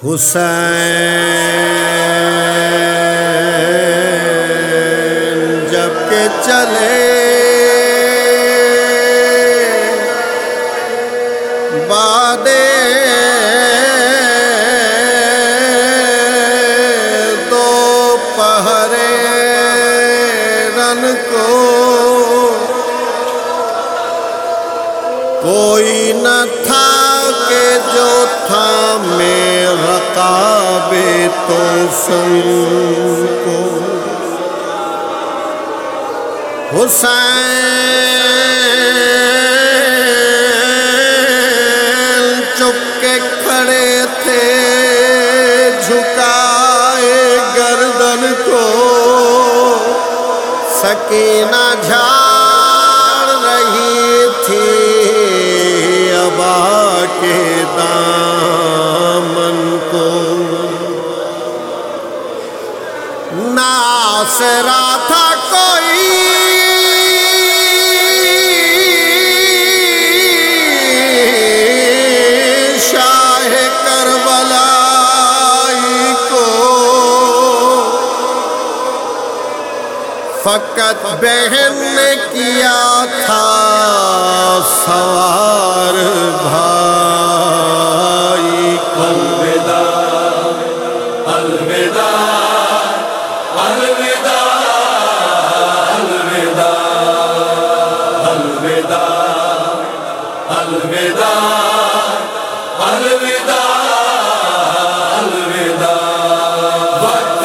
حسین جبکہ چلے بادے دو پہرے رن کو کوئی نہ تھا تاب تو سن کو۔ حسین فقط بہن نے کیا تھا، سوار بھائی۔ کو الوداع الوداع الوداع الوداع الوداع الوداع الوداع الوداع۔ وقت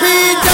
پی